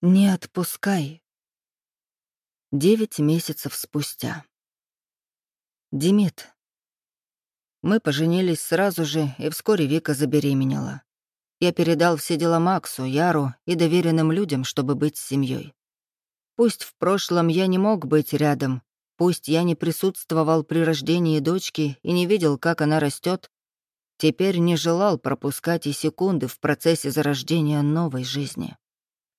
Не отпускай. Девять месяцев спустя. Димит. Мы поженились сразу же, и вскоре Вика забеременела. Я передал все дела Максу, Яру и доверенным людям, чтобы быть семьей. Пусть в прошлом я не мог быть рядом, пусть я не присутствовал при рождении дочки и не видел, как она растет, теперь не желал пропускать и секунды в процессе зарождения новой жизни.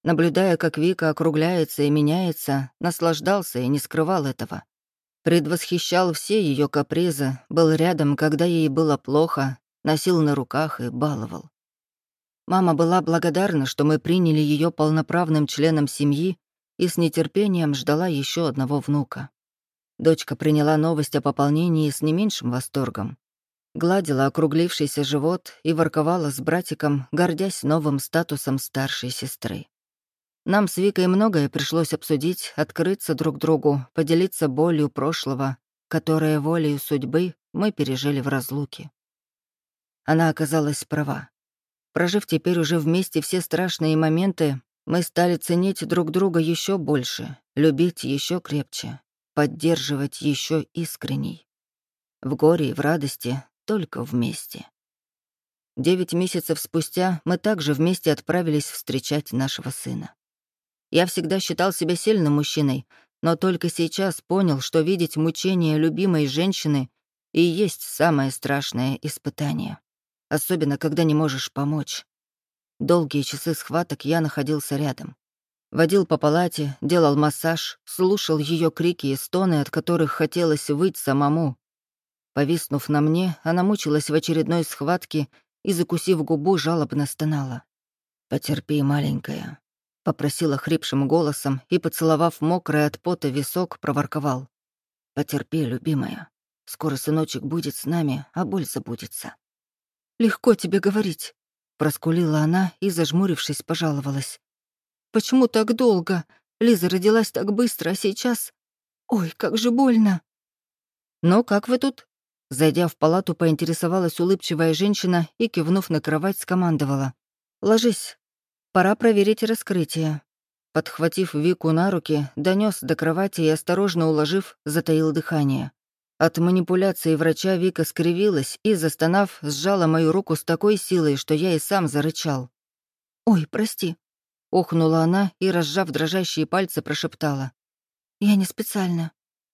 Наблюдая, как Вика округляется и меняется, наслаждался и не скрывал этого. Предвосхищал все ее капризы, был рядом, когда ей было плохо, носил на руках и баловал. Мама была благодарна, что мы приняли ее полноправным членом семьи и с нетерпением ждала еще одного внука. Дочка приняла новость о пополнении с не меньшим восторгом. Гладила округлившийся живот и ворковала с братиком, гордясь новым статусом старшей сестры. Нам с Викой многое пришлось обсудить, открыться друг другу, поделиться болью прошлого, которое волею судьбы мы пережили в разлуке. Она оказалась права. Прожив теперь уже вместе все страшные моменты, мы стали ценить друг друга еще больше, любить еще крепче, поддерживать еще искренней. В горе и в радости только вместе. Девять месяцев спустя мы также вместе отправились встречать нашего сына. Я всегда считал себя сильным мужчиной, но только сейчас понял, что видеть мучения любимой женщины и есть самое страшное испытание. Особенно, когда не можешь помочь. Долгие часы схваток я находился рядом. Водил по палате, делал массаж, слушал ее крики и стоны, от которых хотелось выть самому. Повиснув на мне, она мучилась в очередной схватке и, закусив губу, жалобно стонала. «Потерпи, маленькая, Попросила хрипшим голосом и, поцеловав мокрый от пота висок, проворковал. «Потерпи, любимая. Скоро сыночек будет с нами, а боль забудется». «Легко тебе говорить», — проскулила она и, зажмурившись, пожаловалась. «Почему так долго? Лиза родилась так быстро, а сейчас... Ой, как же больно!» «Ну, как вы тут?» Зайдя в палату, поинтересовалась улыбчивая женщина и, кивнув на кровать, скомандовала. «Ложись, Пора проверить раскрытие. Подхватив Вику на руки, донес до кровати и, осторожно уложив, затаил дыхание. От манипуляции врача Вика скривилась и, застонав, сжала мою руку с такой силой, что я и сам зарычал. «Ой, прости», — охнула она и, разжав дрожащие пальцы, прошептала. «Я не специально».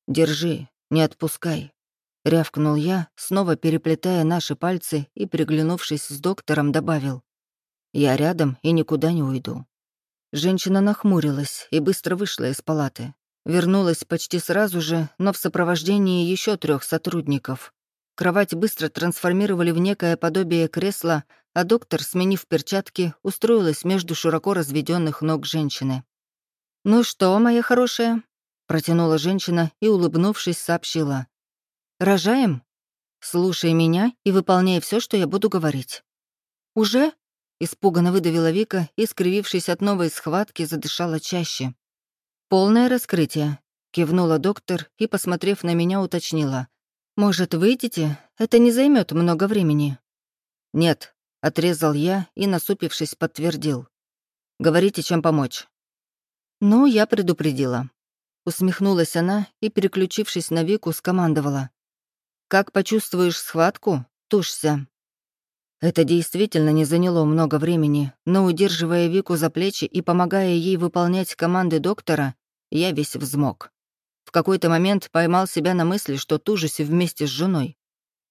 «Держи, не отпускай», — рявкнул я, снова переплетая наши пальцы и, приглянувшись с доктором, добавил. Я рядом и никуда не уйду». Женщина нахмурилась и быстро вышла из палаты. Вернулась почти сразу же, но в сопровождении еще трех сотрудников. Кровать быстро трансформировали в некое подобие кресла, а доктор, сменив перчатки, устроилась между широко разведенных ног женщины. «Ну что, моя хорошая?» — протянула женщина и, улыбнувшись, сообщила. «Рожаем? Слушай меня и выполняй все, что я буду говорить». «Уже?» Испуганно выдавила Вика и, скривившись от новой схватки, задышала чаще. «Полное раскрытие», — кивнула доктор и, посмотрев на меня, уточнила. «Может, выйдете? Это не займет много времени». «Нет», — отрезал я и, насупившись, подтвердил. «Говорите, чем помочь». «Ну, я предупредила». Усмехнулась она и, переключившись на Вику, скомандовала. «Как почувствуешь схватку, тушься». Это действительно не заняло много времени, но, удерживая Вику за плечи и помогая ей выполнять команды доктора, я весь взмок. В какой-то момент поймал себя на мысли, что тужусь вместе с женой.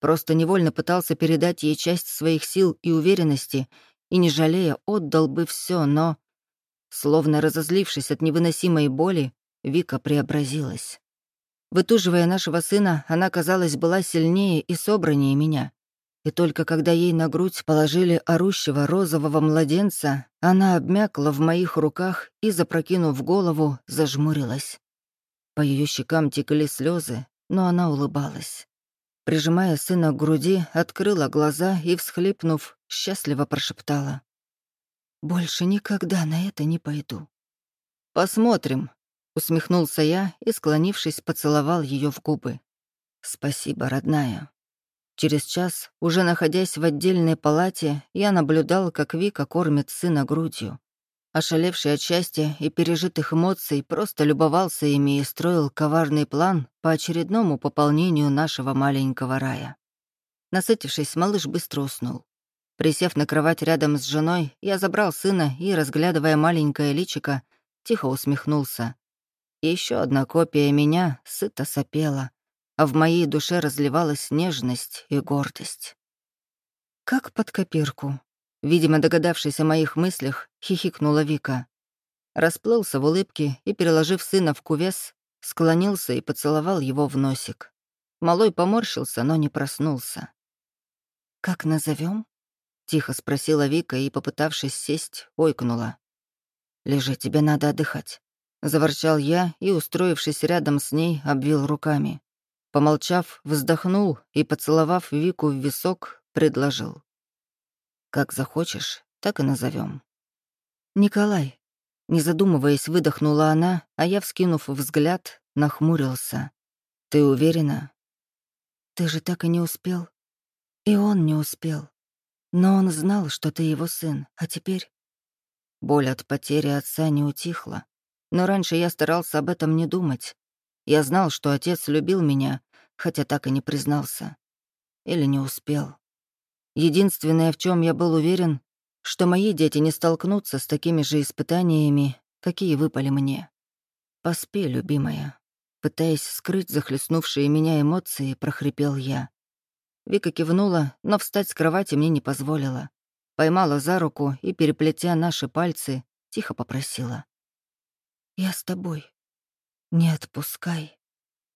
Просто невольно пытался передать ей часть своих сил и уверенности, и, не жалея, отдал бы все, но... Словно разозлившись от невыносимой боли, Вика преобразилась. Вытуживая нашего сына, она, казалось, была сильнее и собраннее меня. И только когда ей на грудь положили орущего розового младенца, она обмякла в моих руках и, запрокинув голову, зажмурилась. По ее щекам текли слезы, но она улыбалась. Прижимая сына к груди, открыла глаза и, всхлипнув, счастливо прошептала. «Больше никогда на это не пойду». «Посмотрим», — усмехнулся я и, склонившись, поцеловал ее в губы. «Спасибо, родная». Через час, уже находясь в отдельной палате, я наблюдал, как Вика кормит сына грудью. ошалевший от счастья и пережитых эмоций, просто любовался ими и строил коварный план по очередному пополнению нашего маленького рая. Насытившись, малыш быстро уснул. Присев на кровать рядом с женой, я забрал сына и, разглядывая маленькое личико, тихо усмехнулся. Еще одна копия меня сыто сопела, а в моей душе разливалась нежность и гордость. Как под копирку. Видимо, догадавшись о моих мыслях, хихикнула Вика. Расплылся в улыбке и, переложив сына в кувес, склонился и поцеловал его в носик. Малой поморщился, но не проснулся. «Как назовем? тихо спросила Вика и, попытавшись сесть, ойкнула. «Лежи, тебе надо отдыхать», — заворчал я и, устроившись рядом с ней, обвил руками. Помолчав, вздохнул и, поцеловав Вику в висок, предложил. «Как захочешь, так и назовем. «Николай», — не задумываясь, выдохнула она, а я, вскинув взгляд, нахмурился. «Ты уверена?» «Ты же так и не успел?» И он не успел. Но он знал, что ты его сын, а теперь... Боль от потери отца не утихла. Но раньше я старался об этом не думать. Я знал, что отец любил меня, хотя так и не признался. Или не успел. Единственное, в чем я был уверен, что мои дети не столкнутся с такими же испытаниями, какие выпали мне. «Поспи, любимая», пытаясь скрыть захлестнувшие меня эмоции, прохрипел я. Вика кивнула, но встать с кровати мне не позволила. Поймала за руку и, переплетя наши пальцы, тихо попросила. «Я с тобой. Не отпускай».